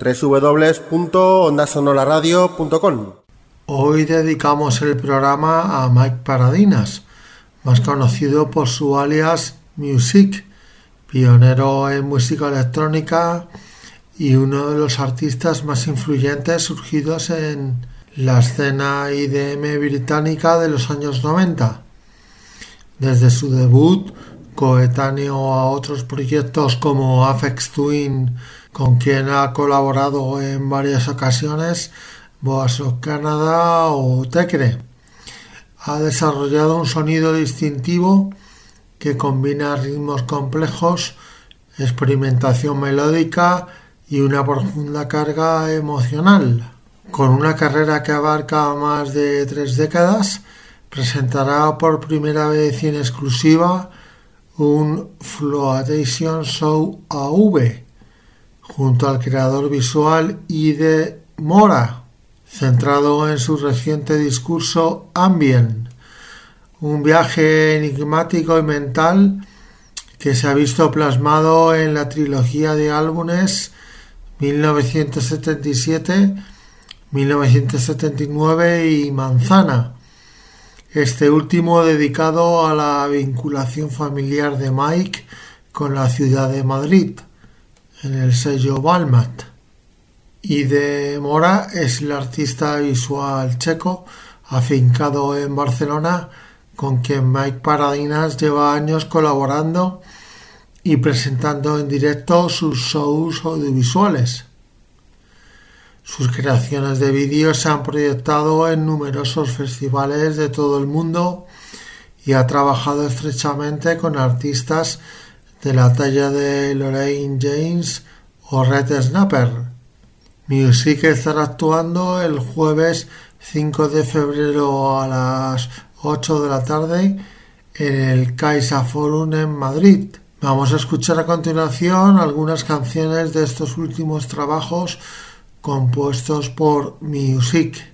www.ondasonoraradio.com. Hoy dedicamos el programa a Mike Paradinas, más conocido por su alias Music, pionero en música electrónica y uno de los artistas más influyentes surgidos en la escena IDM británica de los años 90. Desde su debut coetáneo a otros proyectos como Afex Twin, con quien ha colaborado en varias ocasiones, Boas of Canada o Tecre. Ha desarrollado un sonido distintivo que combina ritmos complejos, experimentación melódica y una profunda carga emocional. Con una carrera que abarca más de tres décadas, presentará por primera vez en exclusiva un Floatation Show AV junto al creador visual Ide Mora, centrado en su reciente discurso Ambient, un viaje enigmático y mental que se ha visto plasmado en la trilogía de álbumes 1977, 1979 y Manzana, este último dedicado a la vinculación familiar de Mike con la ciudad de Madrid, en el sello Balmat. Y de Mora es el artista visual checo afincado en Barcelona con quien Mike Paradinas lleva años colaborando y presentando en directo sus shows audiovisuales. Sus creaciones de vídeo se han proyectado en numerosos festivales de todo el mundo y ha trabajado estrechamente con artistas de la talla de Lorraine James o Red Snapper. Music estará actuando el jueves 5 de febrero a las 8 de la tarde en el Caixa Forum en Madrid. Vamos a escuchar a continuación algunas canciones de estos últimos trabajos compuestos por Music.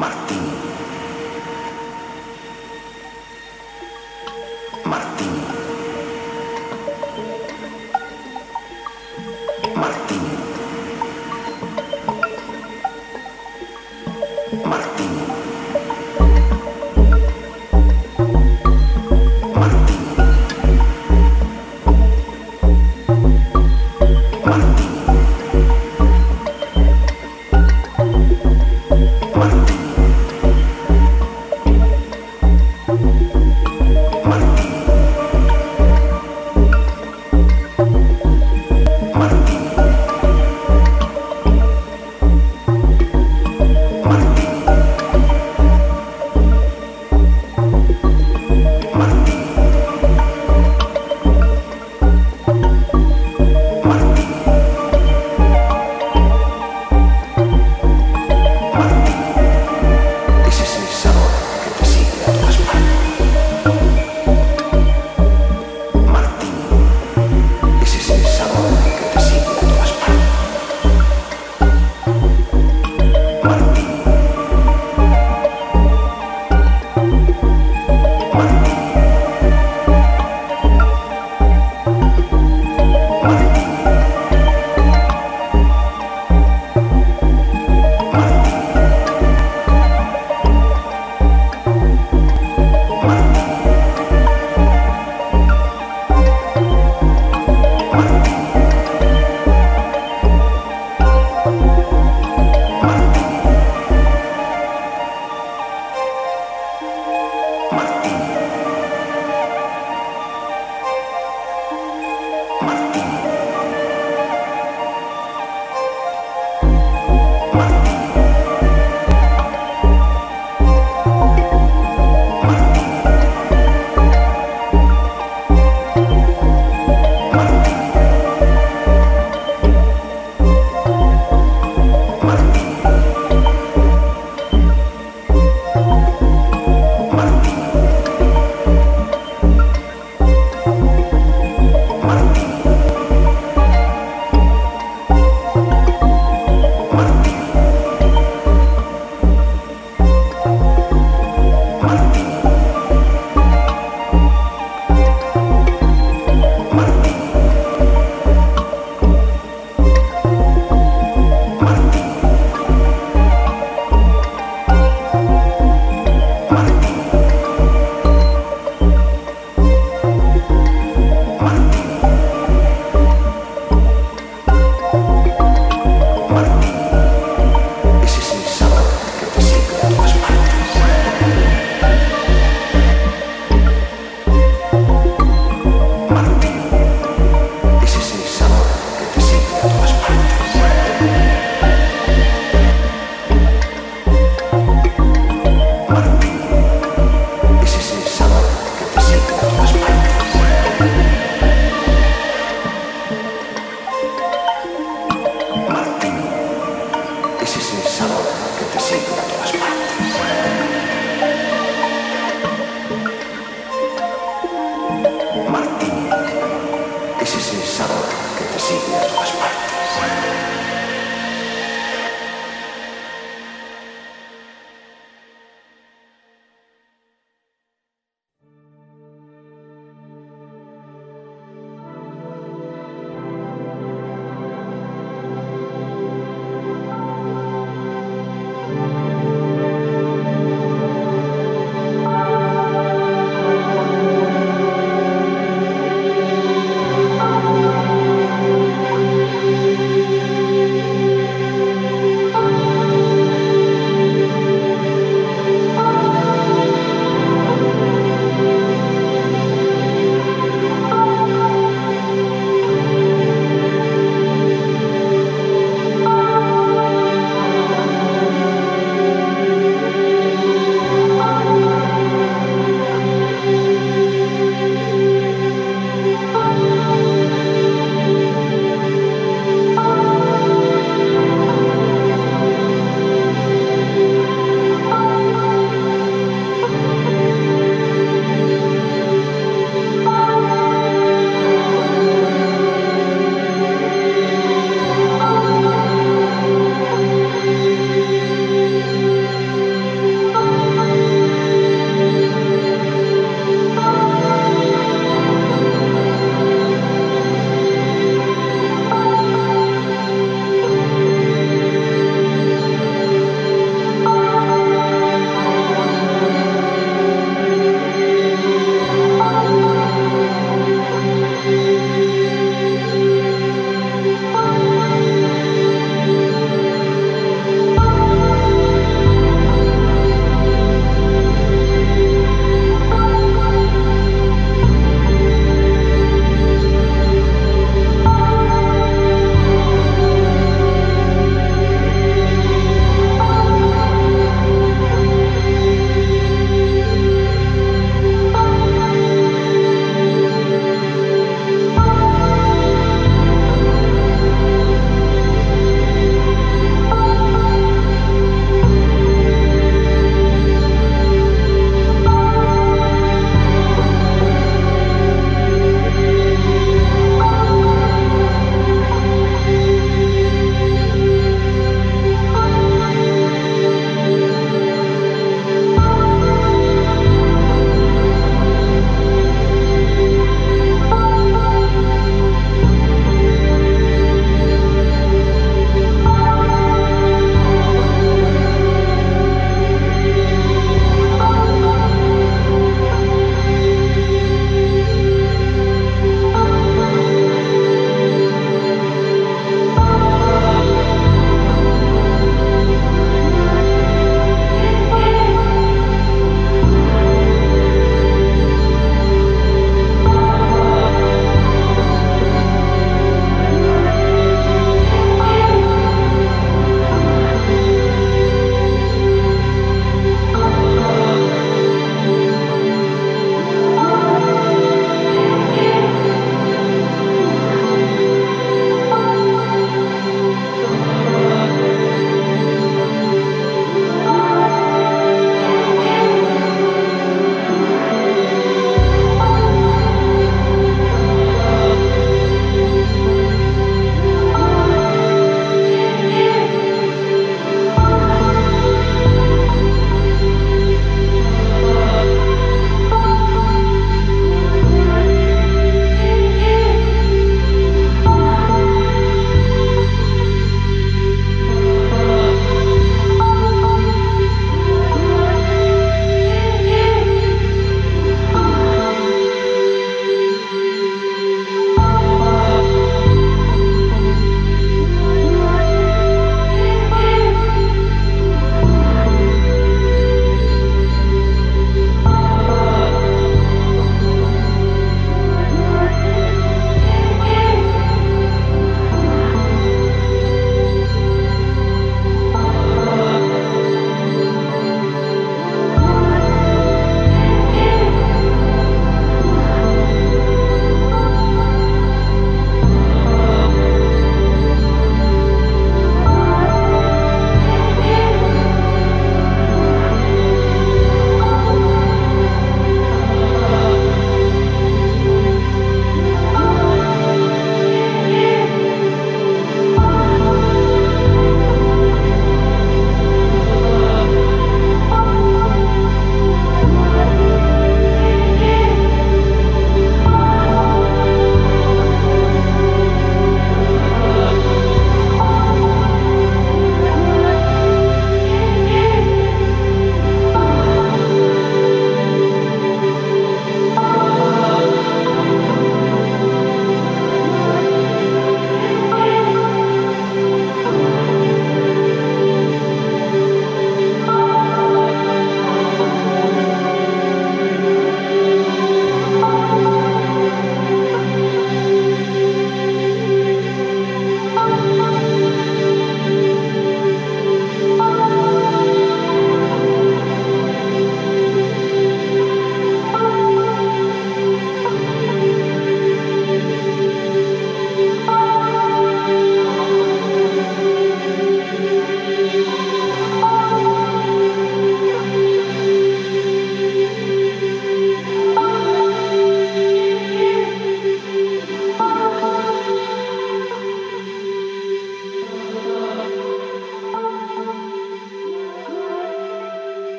Martín.